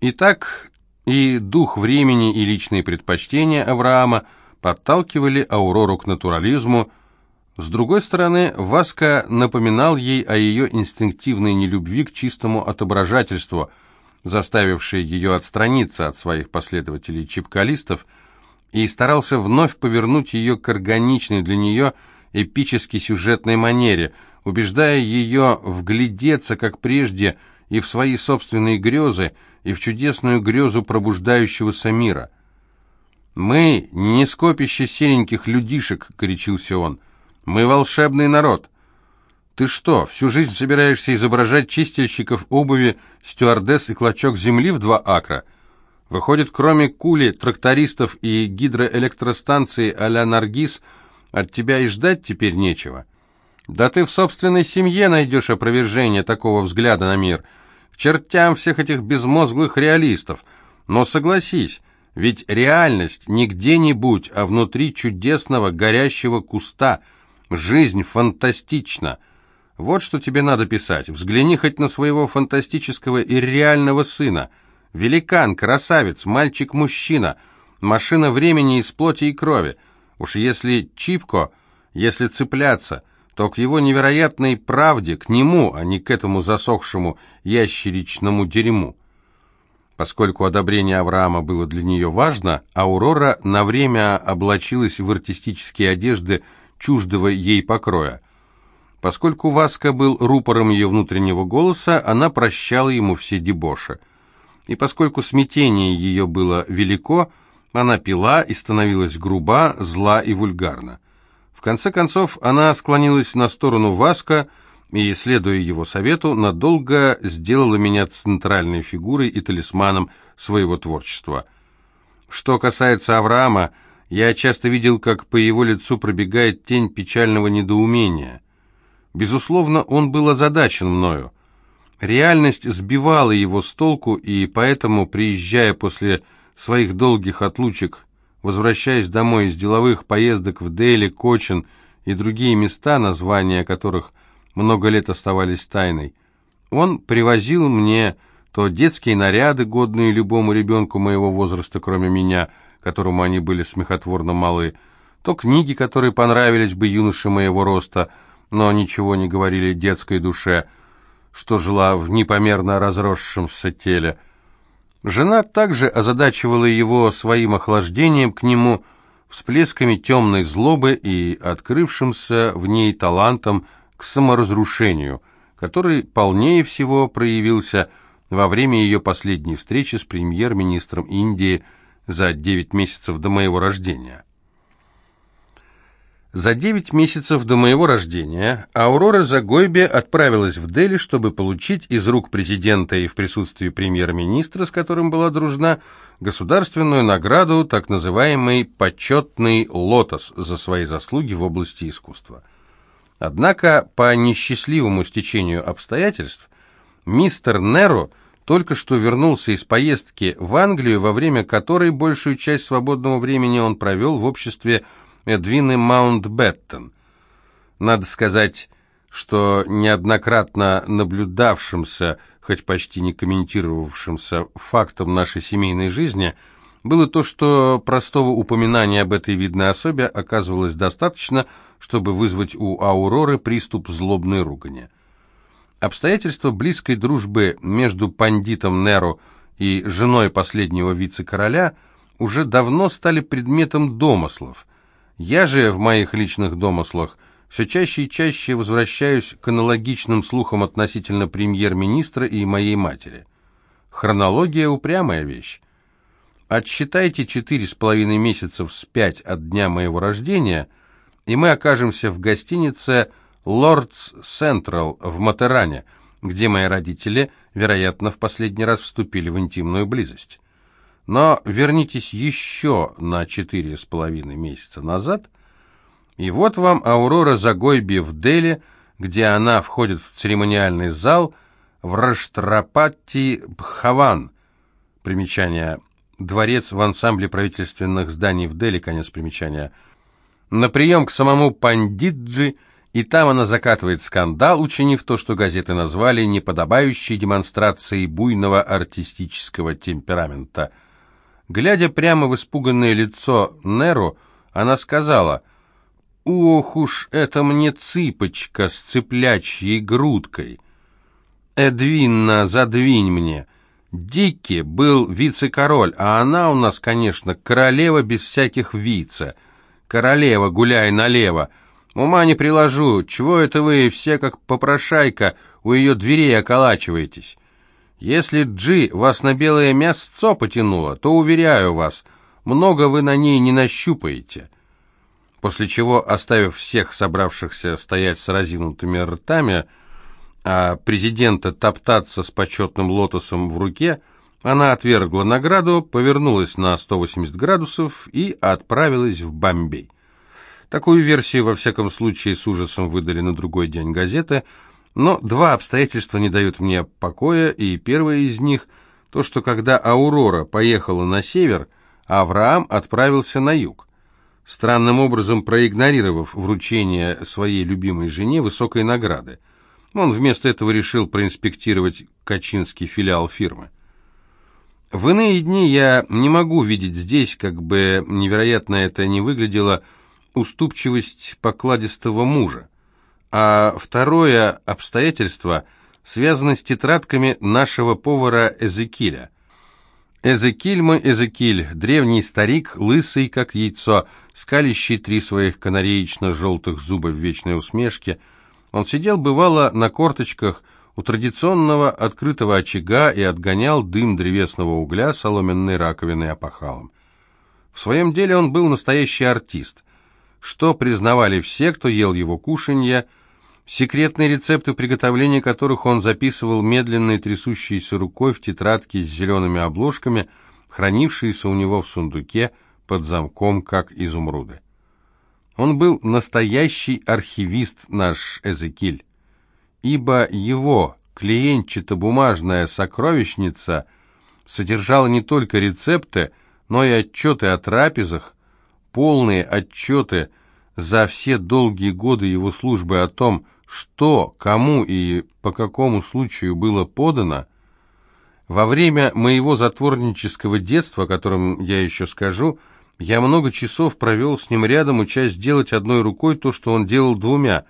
Итак, и дух времени, и личные предпочтения Авраама подталкивали Аурору к натурализму. С другой стороны, Васка напоминал ей о ее инстинктивной нелюбви к чистому отображательству, заставившей ее отстраниться от своих последователей-чипкалистов, и старался вновь повернуть ее к органичной для нее эпически сюжетной манере, убеждая ее вглядеться, как прежде, и в свои собственные грезы, и в чудесную грезу пробуждающегося мира. «Мы не скопище сереньких людишек», — горячился он. «Мы волшебный народ. Ты что, всю жизнь собираешься изображать чистильщиков обуви, стюардесс и клочок земли в два акра? Выходит, кроме кули, трактористов и гидроэлектростанции а-ля Наргиз, от тебя и ждать теперь нечего. Да ты в собственной семье найдешь опровержение такого взгляда на мир. К чертям всех этих безмозглых реалистов. Но согласись, ведь реальность не где-нибудь, а внутри чудесного горящего куста. Жизнь фантастична. Вот что тебе надо писать. Взгляни хоть на своего фантастического и реального сына. Великан, красавец, мальчик-мужчина, машина времени из плоти и крови. Уж если Чипко, если цепляться, то к его невероятной правде, к нему, а не к этому засохшему ящеричному дерьму. Поскольку одобрение Авраама было для нее важно, Аурора на время облачилась в артистические одежды чуждого ей покроя. Поскольку Васка был рупором ее внутреннего голоса, она прощала ему все дебоши. И поскольку смятение ее было велико, она пила и становилась груба, зла и вульгарна. Конце концов, она склонилась на сторону Васка и, следуя его совету, надолго сделала меня центральной фигурой и талисманом своего творчества. Что касается Авраама, я часто видел, как по его лицу пробегает тень печального недоумения. Безусловно, он был озадачен мною. Реальность сбивала его с толку, и поэтому, приезжая после своих долгих отлучек, возвращаясь домой из деловых поездок в Дели, Кочин и другие места, названия которых много лет оставались тайной, он привозил мне то детские наряды, годные любому ребенку моего возраста, кроме меня, которому они были смехотворно малы, то книги, которые понравились бы юноше моего роста, но ничего не говорили детской душе, что жила в непомерно разросшемся теле, Жена также озадачивала его своим охлаждением к нему, всплесками темной злобы и открывшимся в ней талантом к саморазрушению, который полнее всего проявился во время ее последней встречи с премьер-министром Индии за 9 месяцев до моего рождения. За девять месяцев до моего рождения Аурора Загойбе отправилась в Дели, чтобы получить из рук президента и в присутствии премьер-министра, с которым была дружна, государственную награду, так называемый «почетный лотос» за свои заслуги в области искусства. Однако, по несчастливому стечению обстоятельств, мистер Неро только что вернулся из поездки в Англию, во время которой большую часть свободного времени он провел в обществе Эдвины Маунтбеттон. Надо сказать, что неоднократно наблюдавшимся, хоть почти не комментировавшимся фактом нашей семейной жизни, было то, что простого упоминания об этой видной особе оказывалось достаточно, чтобы вызвать у Ауроры приступ злобной ругани. Обстоятельства близкой дружбы между пандитом Неро и женой последнего вице-короля уже давно стали предметом домыслов – я же в моих личных домыслах все чаще и чаще возвращаюсь к аналогичным слухам относительно премьер-министра и моей матери. Хронология – упрямая вещь. Отсчитайте четыре с половиной месяцев с пять от дня моего рождения, и мы окажемся в гостинице «Лордс Централ» в Матеране, где мои родители, вероятно, в последний раз вступили в интимную близость. Но вернитесь еще на четыре с половиной месяца назад, и вот вам Аурора Загойби в Дели, где она входит в церемониальный зал в Раштрапати Бхаван. Примечание. Дворец в ансамбле правительственных зданий в Дели, конец примечания. На прием к самому Пандиджи и там она закатывает скандал, учинив то, что газеты назвали неподобающей демонстрацией буйного артистического темперамента. Глядя прямо в испуганное лицо Неру, она сказала, «Ох уж это мне цыпочка с цыплячьей грудкой! Эдвинна, задвинь мне!» Дикки был вице-король, а она у нас, конечно, королева без всяких вице. Королева, гуляй налево!» Ума не приложу, чего это вы все как попрошайка у ее дверей околачиваетесь? Если Джи вас на белое мясцо потянуло, то, уверяю вас, много вы на ней не нащупаете». После чего, оставив всех собравшихся стоять с разинутыми ртами, а президента топтаться с почетным лотосом в руке, она отвергла награду, повернулась на 180 градусов и отправилась в Бомбей. Такую версию, во всяком случае, с ужасом выдали на другой день газеты, но два обстоятельства не дают мне покоя, и первое из них – то, что когда Аурора поехала на север, Авраам отправился на юг, странным образом проигнорировав вручение своей любимой жене высокой награды. Он вместо этого решил проинспектировать качинский филиал фирмы. В иные дни я не могу видеть здесь, как бы невероятно это не выглядело, уступчивость покладистого мужа, а второе обстоятельство связано с тетрадками нашего повара Эзекиля. Эзекиль мой Эзекиль, древний старик, лысый, как яйцо, скалящий три своих канареечно-желтых зуба в вечной усмешке. Он сидел, бывало, на корточках у традиционного открытого очага и отгонял дым древесного угля соломенной раковиной опахалом. В своем деле он был настоящий артист – что признавали все, кто ел его кушанья, секретные рецепты приготовления которых он записывал медленной трясущейся рукой в тетрадке с зелеными обложками, хранившиеся у него в сундуке под замком, как изумруды. Он был настоящий архивист наш Эзекиль, ибо его клиентчато-бумажная сокровищница содержала не только рецепты, но и отчеты о трапезах, полные отчеты за все долгие годы его службы о том, что, кому и по какому случаю было подано, во время моего затворнического детства, о котором я еще скажу, я много часов провел с ним рядом, учась делать одной рукой то, что он делал двумя,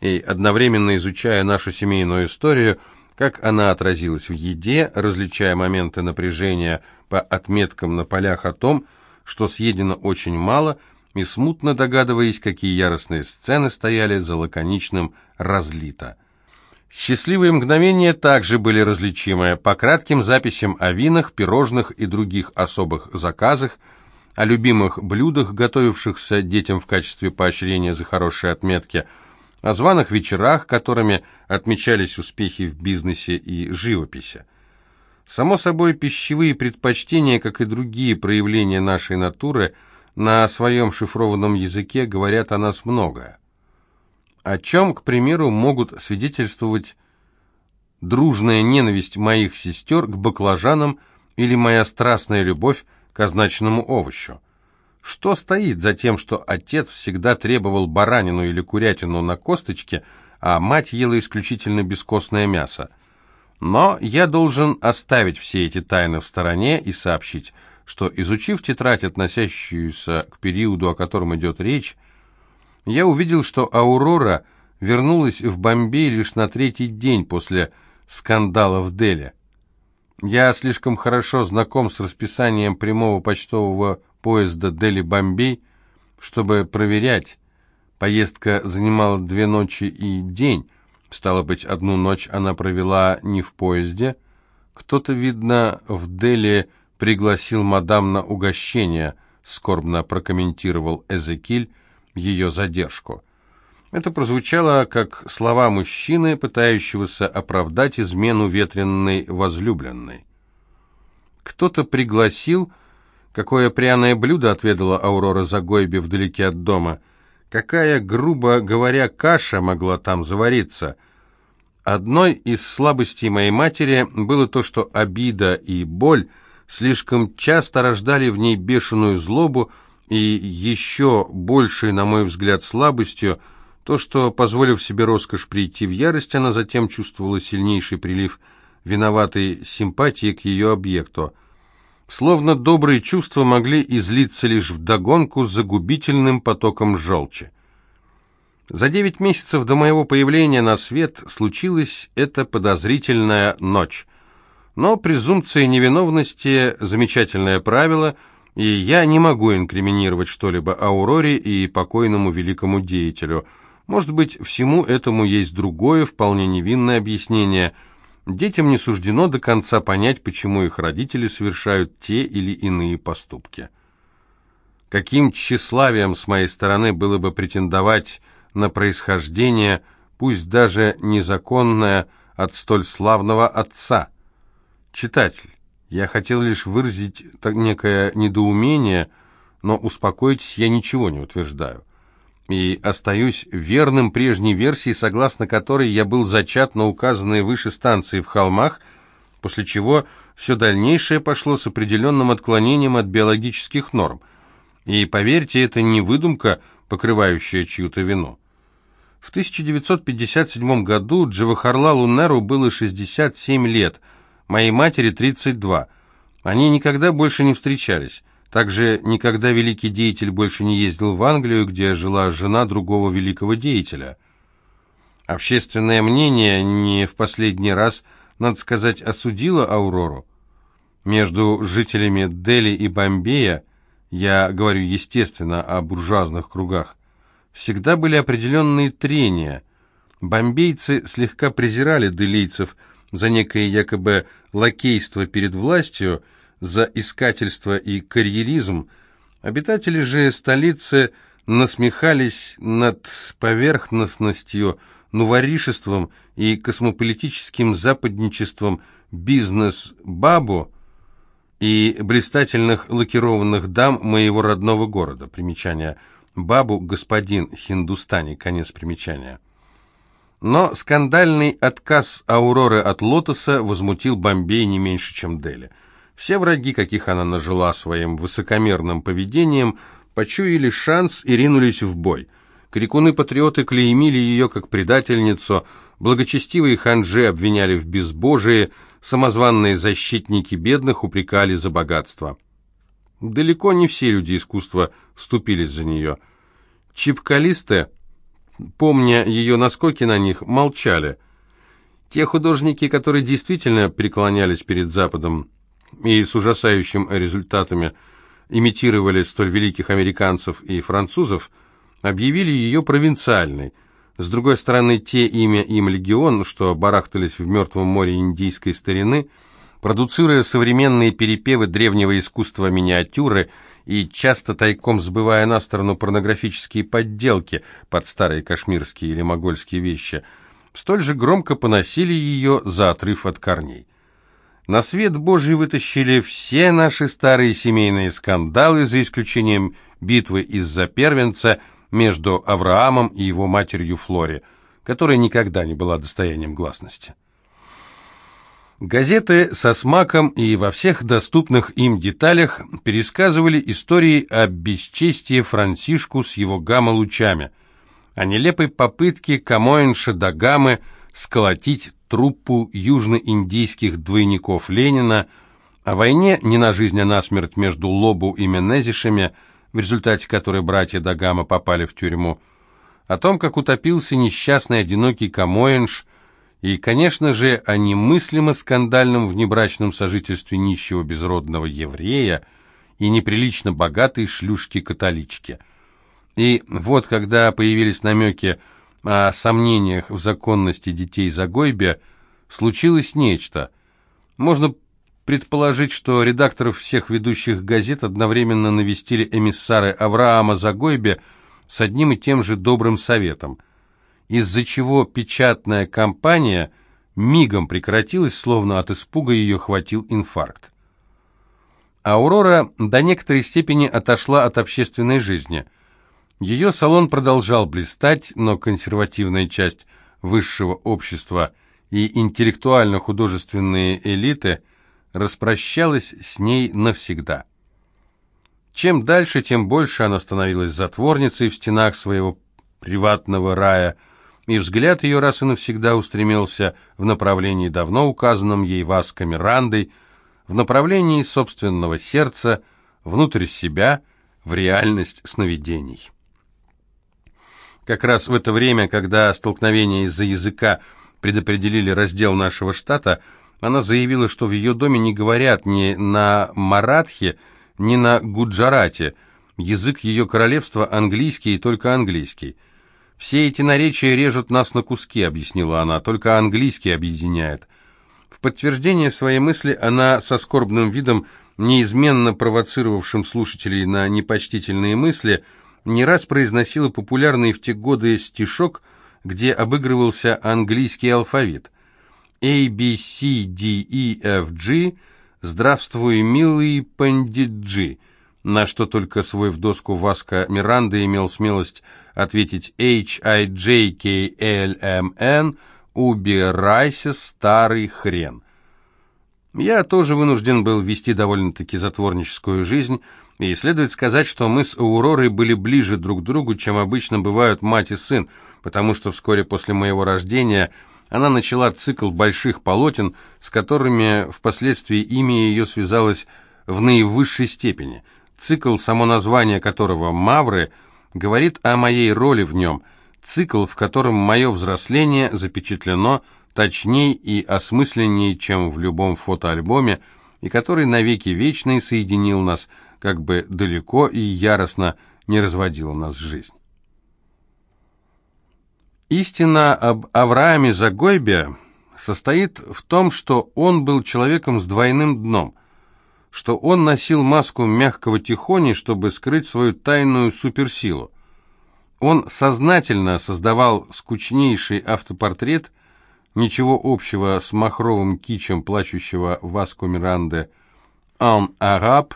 и одновременно изучая нашу семейную историю, как она отразилась в еде, различая моменты напряжения по отметкам на полях о том, что съедено очень мало, и смутно догадываясь, какие яростные сцены стояли за лаконичным «разлито». Счастливые мгновения также были различимы по кратким записям о винах, пирожных и других особых заказах, о любимых блюдах, готовившихся детям в качестве поощрения за хорошие отметки, о званых вечерах, которыми отмечались успехи в бизнесе и живописи. Само собой, пищевые предпочтения, как и другие проявления нашей натуры, на своем шифрованном языке говорят о нас многое. О чем, к примеру, могут свидетельствовать дружная ненависть моих сестер к баклажанам или моя страстная любовь к означенному овощу. Что стоит за тем, что отец всегда требовал баранину или курятину на косточке, а мать ела исключительно бескостное мясо? Но я должен оставить все эти тайны в стороне и сообщить, что, изучив тетрадь, относящуюся к периоду, о котором идет речь, я увидел, что Аурора вернулась в Бомбей лишь на третий день после скандала в Дели. Я слишком хорошо знаком с расписанием прямого почтового поезда Дели-Бомбей, чтобы проверять. Поездка занимала две ночи и день, Стало быть, одну ночь она провела не в поезде. Кто-то, видно, в Дели пригласил мадам на угощение, скорбно прокомментировал Эзекиль ее задержку. Это прозвучало как слова мужчины, пытающегося оправдать измену ветренной возлюбленной. Кто-то пригласил... Какое пряное блюдо отведала Аурора Загойби вдалеке от дома — Какая, грубо говоря, каша могла там завариться? Одной из слабостей моей матери было то, что обида и боль слишком часто рождали в ней бешеную злобу, и еще большей, на мой взгляд, слабостью То, что, позволив себе роскошь прийти в ярость, она затем чувствовала сильнейший прилив виноватой симпатии к ее объекту. Словно добрые чувства могли излиться лишь вдогонку с загубительным потоком желчи. За девять месяцев до моего появления на свет случилась эта подозрительная ночь. Но презумпция невиновности – замечательное правило, и я не могу инкриминировать что-либо Ауроре и покойному великому деятелю. Может быть, всему этому есть другое, вполне невинное объяснение. Детям не суждено до конца понять, почему их родители совершают те или иные поступки. Каким тщеславием с моей стороны было бы претендовать на происхождение, пусть даже незаконное, от столь славного отца. Читатель, я хотел лишь выразить некое недоумение, но успокойтесь, я ничего не утверждаю. И остаюсь верным прежней версии, согласно которой я был зачат на указанной выше станции в холмах, после чего все дальнейшее пошло с определенным отклонением от биологических норм. И поверьте, это не выдумка, покрывающая чью-то вину. В 1957 году Джавахарлалу Неру было 67 лет, моей матери 32. Они никогда больше не встречались. Также никогда великий деятель больше не ездил в Англию, где жила жена другого великого деятеля. Общественное мнение не в последний раз, надо сказать, осудило Аурору. Между жителями Дели и Бомбея, я говорю, естественно, о буржуазных кругах, всегда были определенные трения. Бомбейцы слегка презирали делийцев за некое якобы лакейство перед властью, за искательство и карьеризм. Обитатели же столицы насмехались над поверхностностью, нуворишеством и космополитическим западничеством бизнес-бабу и блистательных лакированных дам моего родного города. Примечание – Бабу господин Хиндустани, конец примечания. Но скандальный отказ Ауроры от Лотоса возмутил Бомбей не меньше, чем Дели. Все враги, каких она нажила своим высокомерным поведением, почуяли шанс и ринулись в бой. Крикуны-патриоты клеймили ее как предательницу, благочестивые ханжи обвиняли в безбожии, самозванные защитники бедных упрекали за богатство. Далеко не все люди искусства вступились за нее. Чипкалисты, помня ее наскоки на них, молчали. Те художники, которые действительно преклонялись перед Западом и с ужасающими результатами имитировали столь великих американцев и французов, объявили ее провинциальной. С другой стороны, те имя им легион, что барахтались в Мертвом море индийской старины – продуцируя современные перепевы древнего искусства миниатюры и часто тайком сбывая на сторону порнографические подделки под старые кашмирские или могольские вещи, столь же громко поносили ее за отрыв от корней. На свет Божий вытащили все наши старые семейные скандалы, за исключением битвы из-за первенца между Авраамом и его матерью Флори, которая никогда не была достоянием гласности. Газеты со смаком и во всех доступных им деталях пересказывали истории о бесчестии Франсишку с его гамма-лучами, о нелепой попытке Камоэнша Дагамы сколотить труппу южноиндийских двойников Ленина, о войне не на жизнь, а на смерть между Лобу и Менезишами, в результате которой братья Дагама попали в тюрьму, о том, как утопился несчастный одинокий Камоэнш – и, конечно же, о немыслимо скандальном внебрачном сожительстве нищего безродного еврея и неприлично богатой шлюшки-католички. И вот, когда появились намеки о сомнениях в законности детей Загойбе, случилось нечто. Можно предположить, что редакторов всех ведущих газет одновременно навестили эмиссары Авраама Загойбе с одним и тем же добрым советом – из-за чего печатная кампания мигом прекратилась, словно от испуга ее хватил инфаркт. Аурора до некоторой степени отошла от общественной жизни. Ее салон продолжал блистать, но консервативная часть высшего общества и интеллектуально-художественные элиты распрощалась с ней навсегда. Чем дальше, тем больше она становилась затворницей в стенах своего приватного рая, и взгляд ее раз и навсегда устремился в направлении, давно указанном ей Васко Мирандой, в направлении собственного сердца, внутрь себя, в реальность сновидений. Как раз в это время, когда столкновение из-за языка предопределили раздел нашего штата, она заявила, что в ее доме не говорят ни на маратхе, ни на гуджарате. Язык ее королевства английский и только английский. «Все эти наречия режут нас на куски», — объяснила она, — «только английский объединяет». В подтверждение своей мысли она со скорбным видом, неизменно провоцировавшим слушателей на непочтительные мысли, не раз произносила популярный в те годы стишок, где обыгрывался английский алфавит. A, B, C, D, E, F, G, здравствуй, милый пандиджи, на что только свой в доску Васка Миранда имел смелость ответить H, I, J, K, L, M, N, убирайся, старый хрен. Я тоже вынужден был вести довольно-таки затворническую жизнь, и следует сказать, что мы с Ауророй были ближе друг к другу, чем обычно бывают мать и сын, потому что вскоре после моего рождения она начала цикл больших полотен, с которыми впоследствии имя ее связалось в наивысшей степени. Цикл, само название которого «Мавры», говорит о моей роли в нем, цикл, в котором мое взросление запечатлено точней и осмысленнее, чем в любом фотоальбоме, и который навеки вечный соединил нас, как бы далеко и яростно не разводила нас жизнь. Истина об Аврааме Загойбе состоит в том, что он был человеком с двойным дном, что он носил маску мягкого тихони, чтобы скрыть свою тайную суперсилу. Он сознательно создавал скучнейший автопортрет, ничего общего с махровым кичем плачущего Васко Миранде «Ан Араб»,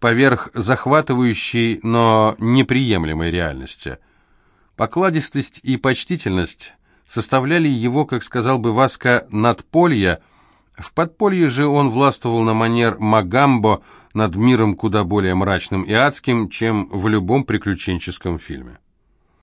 поверх захватывающей, но неприемлемой реальности – Покладистость и почтительность составляли его, как сказал бы Васка, надполья. В подполье же он властвовал на манер Магамбо над миром куда более мрачным и адским, чем в любом приключенческом фильме.